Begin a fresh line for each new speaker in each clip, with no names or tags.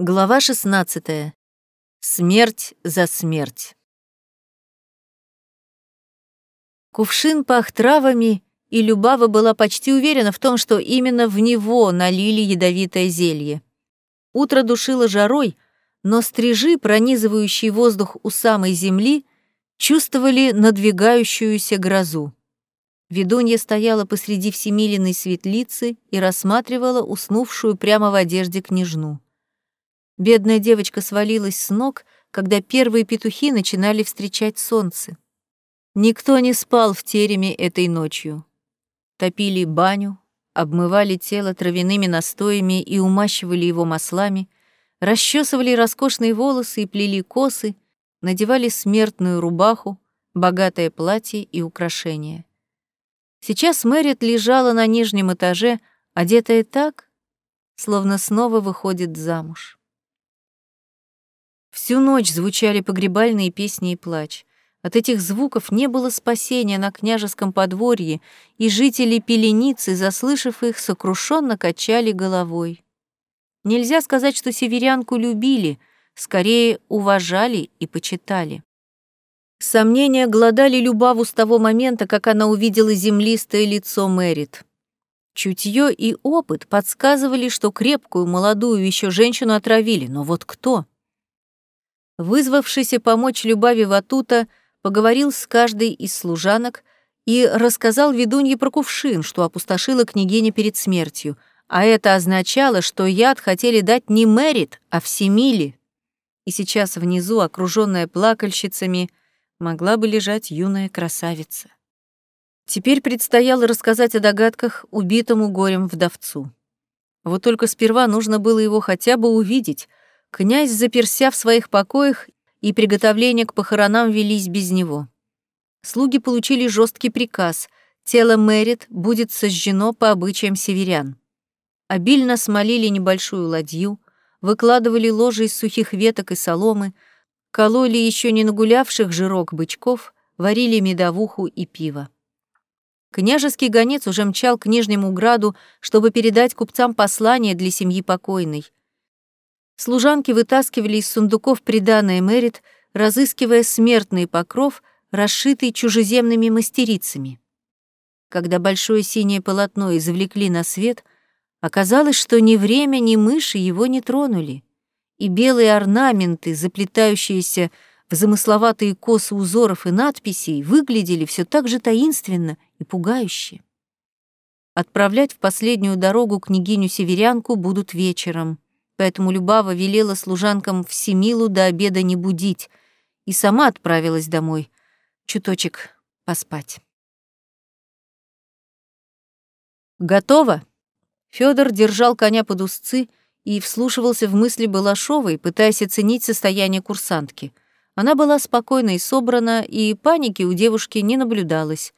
Глава 16. Смерть за смерть. Кувшин пах травами, и Любава была почти уверена в том, что именно в него налили ядовитое зелье. Утро душило жарой, но стрижи, пронизывающие воздух у самой земли, чувствовали надвигающуюся грозу. Ведунья стояла посреди всемиленной светлицы и рассматривала уснувшую прямо в одежде княжну. Бедная девочка свалилась с ног, когда первые петухи начинали встречать солнце. Никто не спал в тереме этой ночью. Топили баню, обмывали тело травяными настоями и умащивали его маслами, расчесывали роскошные волосы и плели косы, надевали смертную рубаху, богатое платье и украшения. Сейчас Мэрит лежала на нижнем этаже, одетая так, словно снова выходит замуж. Всю ночь звучали погребальные песни и плач. От этих звуков не было спасения на княжеском подворье, и жители Пеленицы, заслышав их, сокрушенно качали головой. Нельзя сказать, что северянку любили, скорее уважали и почитали. Сомнения глодали Любаву с того момента, как она увидела землистое лицо Мэрит. Чутье и опыт подсказывали, что крепкую, молодую еще женщину отравили, но вот кто? Вызвавшийся помочь Любави Ватута поговорил с каждой из служанок и рассказал ведунье про кувшин, что опустошила княгиня перед смертью, а это означало, что яд хотели дать не Мэрит, а Всемиле. И сейчас внизу, окружённая плакальщицами, могла бы лежать юная красавица. Теперь предстояло рассказать о догадках убитому горем вдовцу. Вот только сперва нужно было его хотя бы увидеть, Князь заперся в своих покоях, и приготовления к похоронам велись без него. Слуги получили жесткий приказ — тело Мэрит будет сожжено по обычаям северян. Обильно смолили небольшую ладью, выкладывали ложи из сухих веток и соломы, кололи еще не нагулявших жирок бычков, варили медовуху и пиво. Княжеский гонец уже мчал к Нижнему Граду, чтобы передать купцам послание для семьи покойной — Служанки вытаскивали из сундуков приданное Мэрит, разыскивая смертный покров, расшитый чужеземными мастерицами. Когда большое синее полотно извлекли на свет, оказалось, что ни время, ни мыши его не тронули, и белые орнаменты, заплетающиеся в замысловатые косы узоров и надписей, выглядели все так же таинственно и пугающе. Отправлять в последнюю дорогу княгиню-северянку будут вечером — поэтому Любава велела служанкам Всемилу до обеда не будить и сама отправилась домой, чуточек поспать. «Готово?» Фёдор держал коня под узцы и вслушивался в мысли Балашовой, пытаясь оценить состояние курсантки. Она была спокойна и собрана, и паники у девушки не наблюдалось.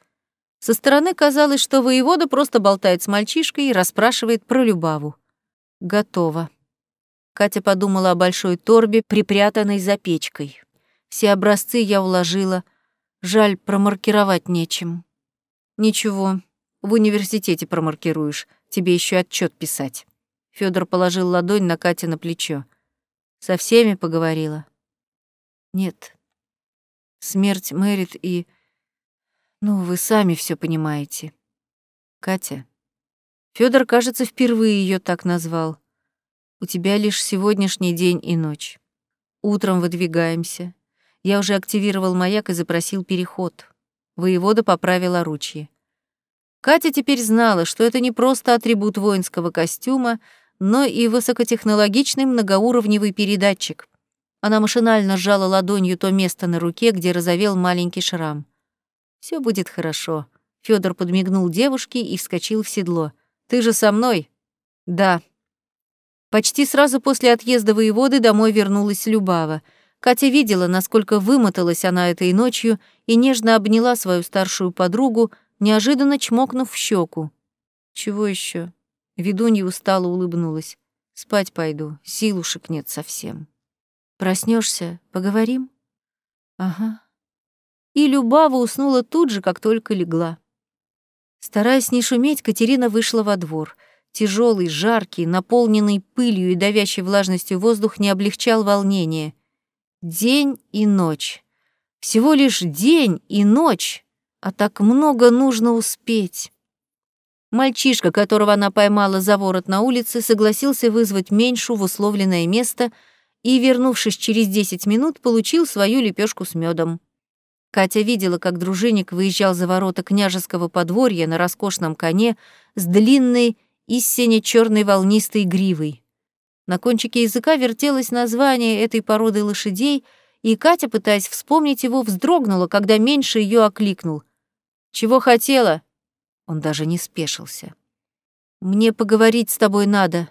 Со стороны казалось, что воевода просто болтает с мальчишкой и расспрашивает про Любаву. «Готово», Катя подумала о большой торбе, припрятанной за печкой. Все образцы я уложила. Жаль, промаркировать нечем. Ничего, в университете промаркируешь. Тебе еще отчет писать. Федор положил ладонь на Кате на плечо. Со всеми поговорила? Нет. Смерть Мэрит и... Ну, вы сами все понимаете. Катя. Федор, кажется, впервые ее так назвал. У тебя лишь сегодняшний день и ночь. Утром выдвигаемся. Я уже активировал маяк и запросил переход. Воевода поправил оручье. Катя теперь знала, что это не просто атрибут воинского костюма, но и высокотехнологичный многоуровневый передатчик. Она машинально сжала ладонью то место на руке, где разовел маленький шрам. Все будет хорошо. Федор подмигнул девушке и вскочил в седло. Ты же со мной? Да. Почти сразу после отъезда воеводы домой вернулась Любава. Катя видела, насколько вымоталась она этой ночью, и нежно обняла свою старшую подругу, неожиданно чмокнув в щеку. «Чего еще? Ведунья устало улыбнулась. «Спать пойду, силушек нет совсем». Проснешься, поговорим?» «Ага». И Любава уснула тут же, как только легла. Стараясь не шуметь, Катерина вышла во двор — Тяжелый, жаркий, наполненный пылью и давящей влажностью воздух не облегчал волнение. День и ночь. Всего лишь день и ночь, а так много нужно успеть. Мальчишка, которого она поймала за ворот на улице, согласился вызвать меньшу в условленное место и, вернувшись через 10 минут, получил свою лепешку с медом. Катя видела, как дружинник выезжал за ворота княжеского подворья на роскошном коне с длинной и сине-черной волнистой гривой. На кончике языка вертелось название этой породы лошадей, и Катя, пытаясь вспомнить его, вздрогнула, когда меньше ее окликнул. «Чего хотела?» Он даже не спешился. «Мне поговорить с тобой надо».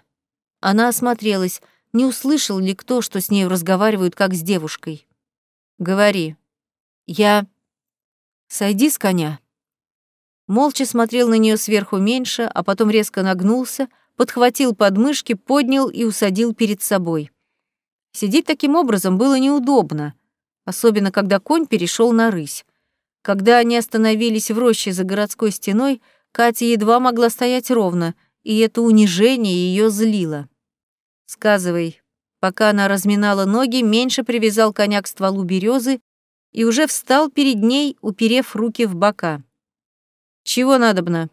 Она осмотрелась, не услышал ли кто, что с ней разговаривают, как с девушкой. «Говори. Я...» «Сойди с коня». Молча смотрел на нее сверху меньше, а потом резко нагнулся, подхватил подмышки, поднял и усадил перед собой. Сидеть таким образом было неудобно, особенно когда конь перешел на рысь. Когда они остановились в роще за городской стеной, Катя едва могла стоять ровно, и это унижение ее злило. «Сказывай». Пока она разминала ноги, меньше привязал коня к стволу березы и уже встал перед ней, уперев руки в бока. Чего надобно?»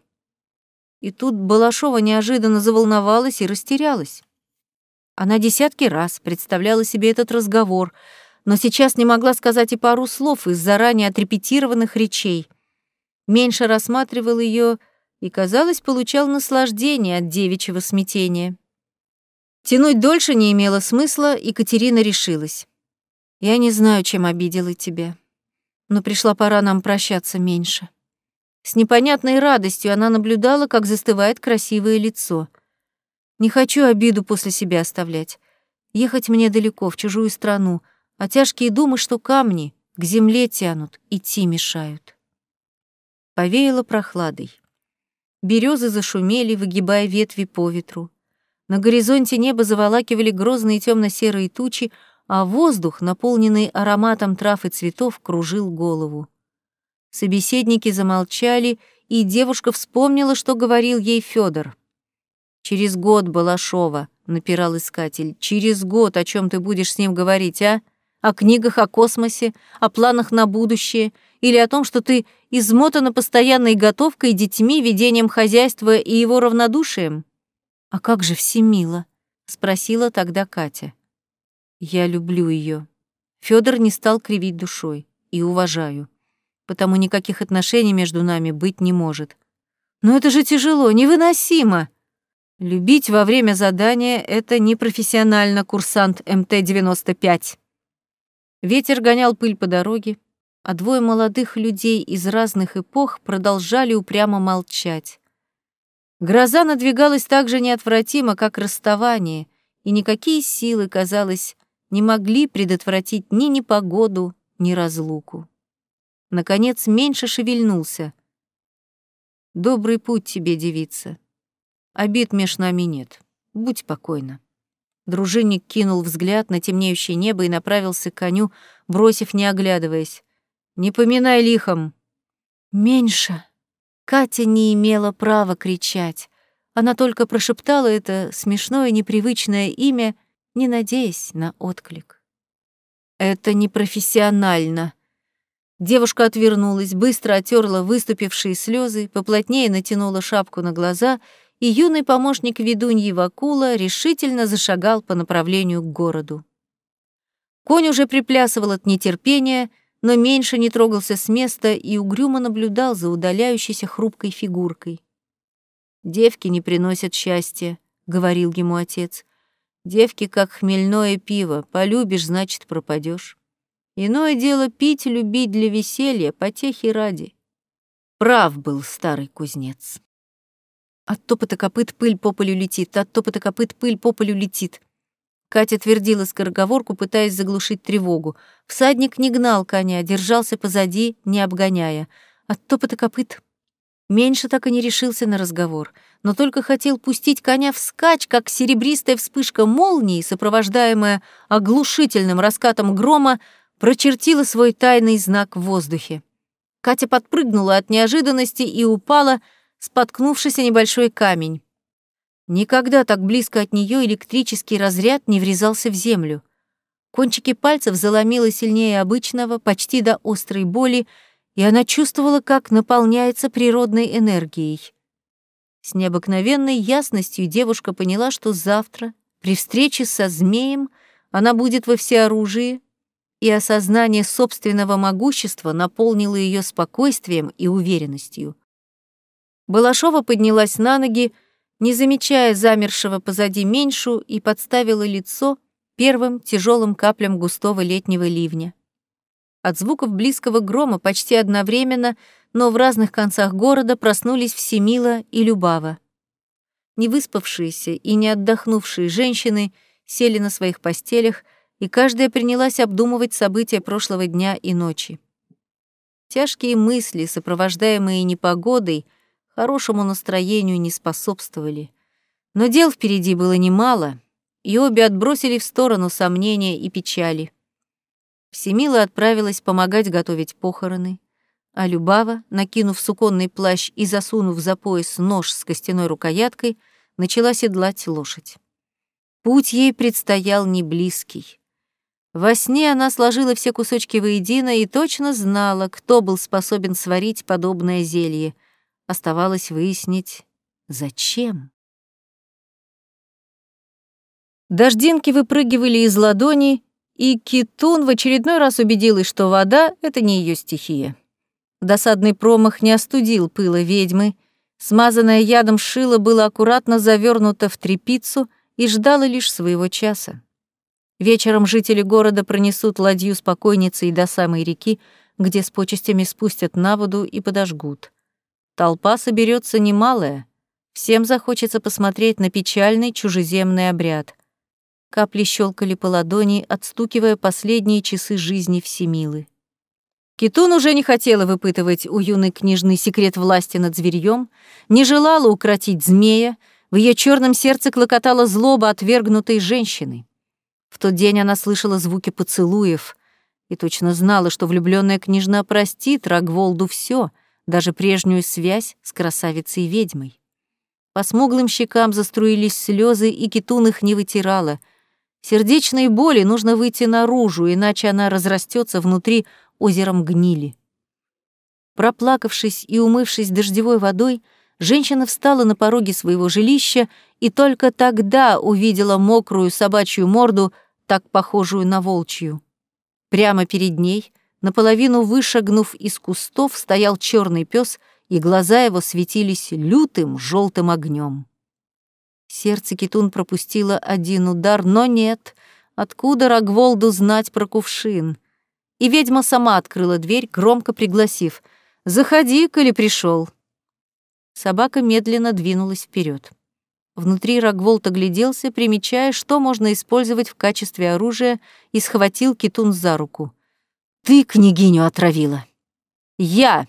И тут Балашова неожиданно заволновалась и растерялась. Она десятки раз представляла себе этот разговор, но сейчас не могла сказать и пару слов из заранее отрепетированных речей. Меньше рассматривал ее и, казалось, получал наслаждение от девичьего смятения. Тянуть дольше не имело смысла, и Катерина решилась. «Я не знаю, чем обидела тебя, но пришла пора нам прощаться меньше». С непонятной радостью она наблюдала, как застывает красивое лицо. Не хочу обиду после себя оставлять. Ехать мне далеко, в чужую страну, а тяжкие думы, что камни к земле тянут, идти мешают. Повеяло прохладой. Березы зашумели, выгибая ветви по ветру. На горизонте небо заволакивали грозные темно-серые тучи, а воздух, наполненный ароматом трав и цветов, кружил голову. Собеседники замолчали, и девушка вспомнила, что говорил ей Федор. «Через год, Балашова», — напирал искатель, — «через год о чем ты будешь с ним говорить, а? О книгах о космосе, о планах на будущее, или о том, что ты измотана постоянной готовкой, детьми, ведением хозяйства и его равнодушием?» «А как же Всемила?» — спросила тогда Катя. «Я люблю ее. Федор не стал кривить душой. И уважаю потому никаких отношений между нами быть не может. Но это же тяжело, невыносимо. Любить во время задания — это непрофессионально, курсант МТ-95. Ветер гонял пыль по дороге, а двое молодых людей из разных эпох продолжали упрямо молчать. Гроза надвигалась так же неотвратимо, как расставание, и никакие силы, казалось, не могли предотвратить ни непогоду, ни разлуку. Наконец, меньше шевельнулся. «Добрый путь тебе, девица. Обид меж нами нет. Будь покойна». Дружинник кинул взгляд на темнеющее небо и направился к коню, бросив, не оглядываясь. «Не поминай лихом!» «Меньше!» Катя не имела права кричать. Она только прошептала это смешное непривычное имя, не надеясь на отклик. «Это непрофессионально», Девушка отвернулась, быстро отерла выступившие слезы, поплотнее натянула шапку на глаза, и юный помощник ведуньи Вакула решительно зашагал по направлению к городу. Конь уже приплясывал от нетерпения, но меньше не трогался с места и угрюмо наблюдал за удаляющейся хрупкой фигуркой. «Девки не приносят счастья», — говорил ему отец. «Девки, как хмельное пиво, полюбишь, значит, пропадешь. Иное дело пить, любить для веселья, потехи ради. Прав был старый кузнец. От топота копыт пыль по полю летит, от топота копыт пыль по полю летит. Катя твердила скороговорку, пытаясь заглушить тревогу. Всадник не гнал коня, держался позади, не обгоняя. От топота копыт. Меньше так и не решился на разговор, но только хотел пустить коня вскачь, как серебристая вспышка молнии, сопровождаемая оглушительным раскатом грома, прочертила свой тайный знак в воздухе. Катя подпрыгнула от неожиданности и упала, споткнувшись о небольшой камень. Никогда так близко от нее электрический разряд не врезался в землю. Кончики пальцев заломило сильнее обычного, почти до острой боли, и она чувствовала, как наполняется природной энергией. С необыкновенной ясностью девушка поняла, что завтра, при встрече со змеем, она будет во всеоружии, и осознание собственного могущества наполнило ее спокойствием и уверенностью. Балашова поднялась на ноги, не замечая замершего позади меньшу, и подставила лицо первым тяжелым каплям густого летнего ливня. От звуков близкого грома почти одновременно, но в разных концах города проснулись Всемила и Любава. Невыспавшиеся и не отдохнувшие женщины сели на своих постелях, и каждая принялась обдумывать события прошлого дня и ночи. Тяжкие мысли, сопровождаемые непогодой, хорошему настроению не способствовали. Но дел впереди было немало, и обе отбросили в сторону сомнения и печали. Всемила отправилась помогать готовить похороны, а Любава, накинув суконный плащ и засунув за пояс нож с костяной рукояткой, начала седлать лошадь. Путь ей предстоял не близкий. Во сне она сложила все кусочки воедино и точно знала, кто был способен сварить подобное зелье. Оставалось выяснить, зачем. Дождинки выпрыгивали из ладони, и Китун в очередной раз убедилась, что вода — это не ее стихия. Досадный промах не остудил пыла ведьмы. Смазанное ядом шило было аккуратно завернуто в трепицу и ждало лишь своего часа. Вечером жители города пронесут ладью с покойницей до самой реки, где с почестями спустят на воду и подожгут. Толпа соберется немалая. Всем захочется посмотреть на печальный чужеземный обряд. Капли щелкали по ладони, отстукивая последние часы жизни Всемилы. Китун уже не хотела выпытывать у юной княжны секрет власти над зверьем, не желала укротить змея, в ее черном сердце клокотала злоба отвергнутой женщины. В тот день она слышала звуки поцелуев и точно знала, что влюбленная княжна простит Рогволду все, даже прежнюю связь с красавицей-ведьмой. По смуглым щекам заструились слезы, и Китун их не вытирала. Сердечной боли нужно выйти наружу, иначе она разрастется внутри озером гнили. Проплакавшись и умывшись дождевой водой, женщина встала на пороге своего жилища и только тогда увидела мокрую собачью морду, так похожую на волчью. Прямо перед ней, наполовину вышагнув из кустов, стоял черный пес, и глаза его светились лютым желтым огнем. Сердце Китун пропустило один удар, но нет, откуда Рогволду знать про кувшин? И ведьма сама открыла дверь, громко пригласив «Заходи, коли пришел. Собака медленно двинулась вперед. Внутри Рогволд огляделся, примечая, что можно использовать в качестве оружия, и схватил Китун за руку. «Ты княгиню отравила!» «Я!»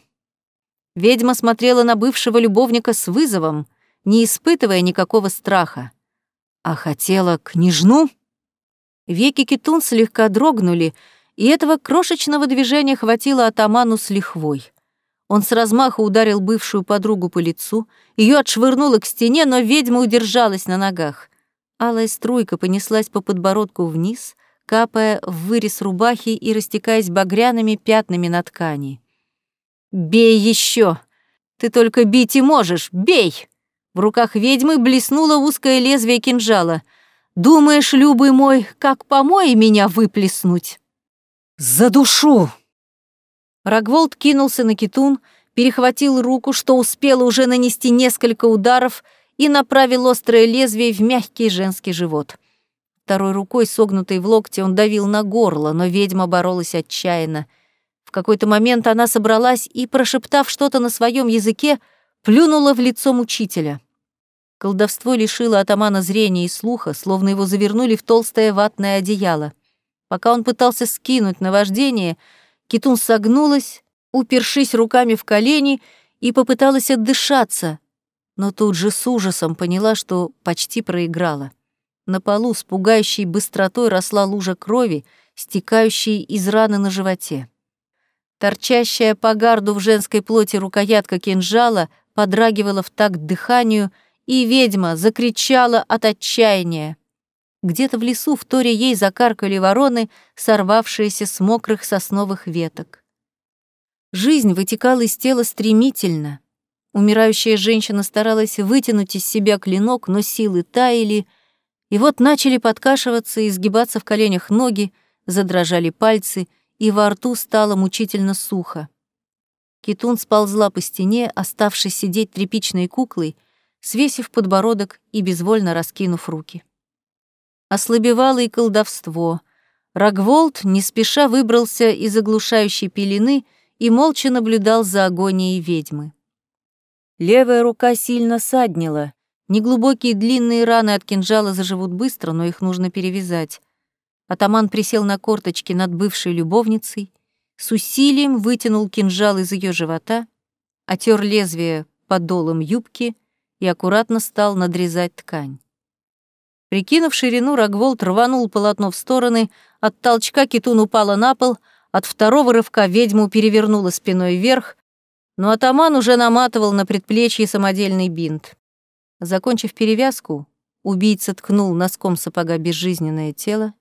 Ведьма смотрела на бывшего любовника с вызовом, не испытывая никакого страха. А хотела княжну? Веки Китун слегка дрогнули, и этого крошечного движения хватило атаману с лихвой. Он с размаху ударил бывшую подругу по лицу, ее отшвырнуло к стене, но ведьма удержалась на ногах. Алая струйка понеслась по подбородку вниз, капая в вырез рубахи и растекаясь багряными пятнами на ткани. «Бей еще! Ты только бить и можешь! Бей!» В руках ведьмы блеснуло узкое лезвие кинжала. «Думаешь, любый мой, как помой меня выплеснуть?» «За душу!» Рогволд кинулся на Китун, перехватил руку, что успела уже нанести несколько ударов, и направил острое лезвие в мягкий женский живот. Второй рукой, согнутой в локте, он давил на горло, но ведьма боролась отчаянно. В какой-то момент она собралась и, прошептав что-то на своем языке, плюнула в лицо мучителя. Колдовство лишило атамана зрения и слуха, словно его завернули в толстое ватное одеяло. Пока он пытался скинуть наваждение — Китун согнулась, упершись руками в колени, и попыталась отдышаться, но тут же с ужасом поняла, что почти проиграла. На полу с пугающей быстротой росла лужа крови, стекающей из раны на животе. Торчащая по гарду в женской плоти рукоятка кинжала подрагивала в такт дыханию, и ведьма закричала от отчаяния. Где-то в лесу в торе ей закаркали вороны, сорвавшиеся с мокрых сосновых веток. Жизнь вытекала из тела стремительно. Умирающая женщина старалась вытянуть из себя клинок, но силы таяли, и вот начали подкашиваться и сгибаться в коленях ноги, задрожали пальцы, и во рту стало мучительно сухо. Китун сползла по стене, оставшись сидеть тряпичной куклой, свесив подбородок и безвольно раскинув руки ослабевало и колдовство. Рогволд не спеша выбрался из оглушающей пелены и молча наблюдал за агонией ведьмы. Левая рука сильно саднила. Неглубокие длинные раны от кинжала заживут быстро, но их нужно перевязать. Атаман присел на корточки над бывшей любовницей, с усилием вытянул кинжал из ее живота, отер лезвие подолом юбки и аккуратно стал надрезать ткань. Прикинув ширину, Рогволд рванул полотно в стороны, от толчка китун упала на пол, от второго рывка ведьму перевернула спиной вверх, но атаман уже наматывал на предплечье самодельный бинт. Закончив перевязку, убийца ткнул носком сапога безжизненное тело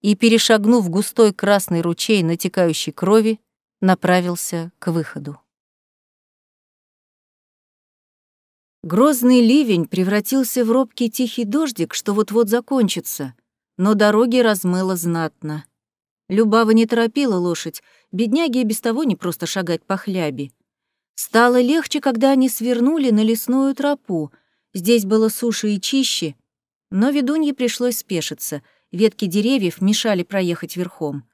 и, перешагнув густой красный ручей натекающей крови, направился к выходу. Грозный ливень превратился в робкий тихий дождик, что вот-вот закончится, но дороги размыло знатно. Любава не торопила лошадь, бедняги и без того не просто шагать по хляби. Стало легче, когда они свернули на лесную тропу. Здесь было суше и чище, но ведунье пришлось спешиться. Ветки деревьев мешали проехать верхом.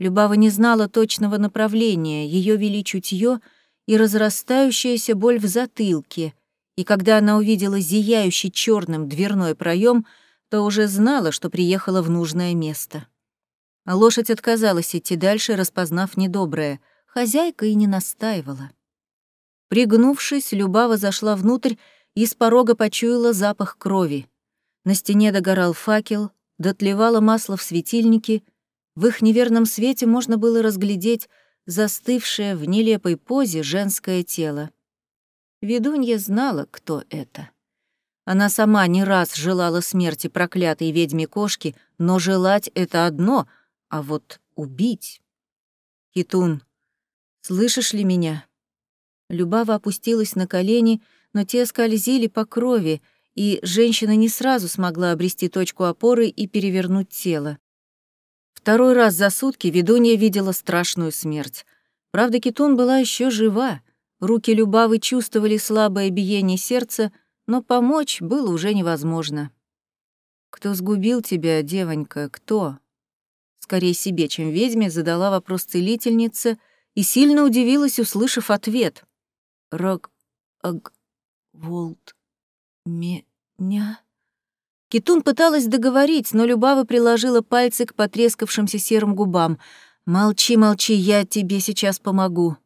Любава не знала точного направления, ее вели чутье и разрастающаяся боль в затылке — и когда она увидела зияющий черным дверной проем, то уже знала, что приехала в нужное место. Лошадь отказалась идти дальше, распознав недоброе. Хозяйка и не настаивала. Пригнувшись, Любава зашла внутрь и с порога почуяла запах крови. На стене догорал факел, дотлевало масло в светильнике. В их неверном свете можно было разглядеть застывшее в нелепой позе женское тело. Ведунья знала, кто это. Она сама не раз желала смерти проклятой ведьме кошки, но желать — это одно, а вот убить... Китун, слышишь ли меня? Любава опустилась на колени, но те скользили по крови, и женщина не сразу смогла обрести точку опоры и перевернуть тело. Второй раз за сутки ведунья видела страшную смерть. Правда, Китун была еще жива, Руки Любавы чувствовали слабое биение сердца, но помочь было уже невозможно. «Кто сгубил тебя, девонька, кто?» Скорее себе, чем ведьме, задала вопрос целительница и сильно удивилась, услышав ответ. «Рог... аг... волт... меня...» Китун пыталась договорить, но Любава приложила пальцы к потрескавшимся серым губам. «Молчи, молчи, я тебе сейчас помогу».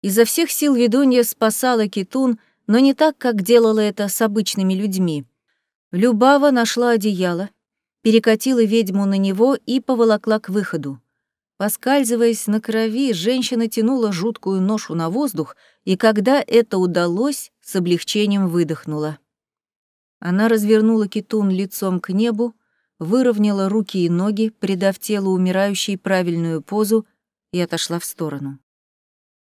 Изо всех сил ведунья спасала Китун, но не так, как делала это с обычными людьми. Любава нашла одеяло, перекатила ведьму на него и поволокла к выходу. Поскальзываясь на крови, женщина тянула жуткую ношу на воздух, и когда это удалось, с облегчением выдохнула. Она развернула китун лицом к небу, выровняла руки и ноги, придав телу умирающей правильную позу, и отошла в сторону.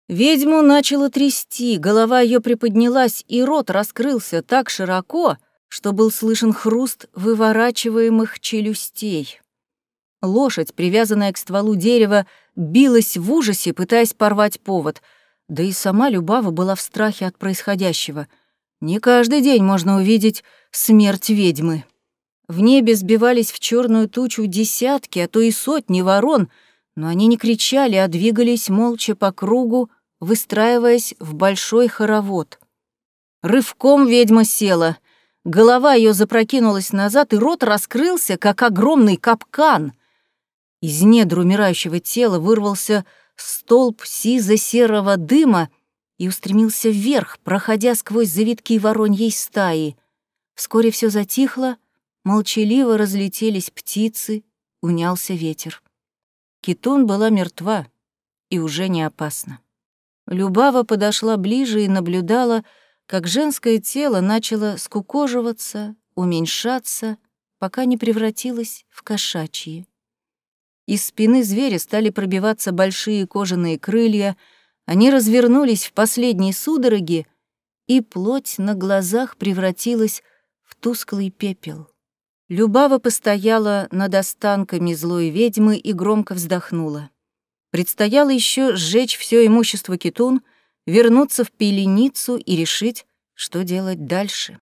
Ведьму начало трясти, голова ее приподнялась, и рот раскрылся так широко, что был слышен хруст выворачиваемых челюстей. Лошадь, привязанная к стволу дерева, билась в ужасе, пытаясь порвать повод, да и сама Любава была в страхе от происходящего. Не каждый день можно увидеть смерть ведьмы. В небе сбивались в черную тучу десятки, а то и сотни ворон, но они не кричали, а двигались молча по кругу, выстраиваясь в большой хоровод. Рывком ведьма села. Голова ее запрокинулась назад, и рот раскрылся, как огромный капкан. Из недр умирающего тела вырвался столб сизо-серого дыма и устремился вверх, проходя сквозь завитки вороньей стаи. Вскоре все затихло, молчаливо разлетелись птицы, унялся ветер. Китун была мертва и уже не опасна. Любава подошла ближе и наблюдала, как женское тело начало скукоживаться, уменьшаться, пока не превратилось в кошачье. Из спины зверя стали пробиваться большие кожаные крылья, они развернулись в последней судороге, и плоть на глазах превратилась в тусклый пепел. Любава постояла над останками злой ведьмы и громко вздохнула. Предстояло еще сжечь все имущество Китун, вернуться в пеленицу и решить, что делать дальше.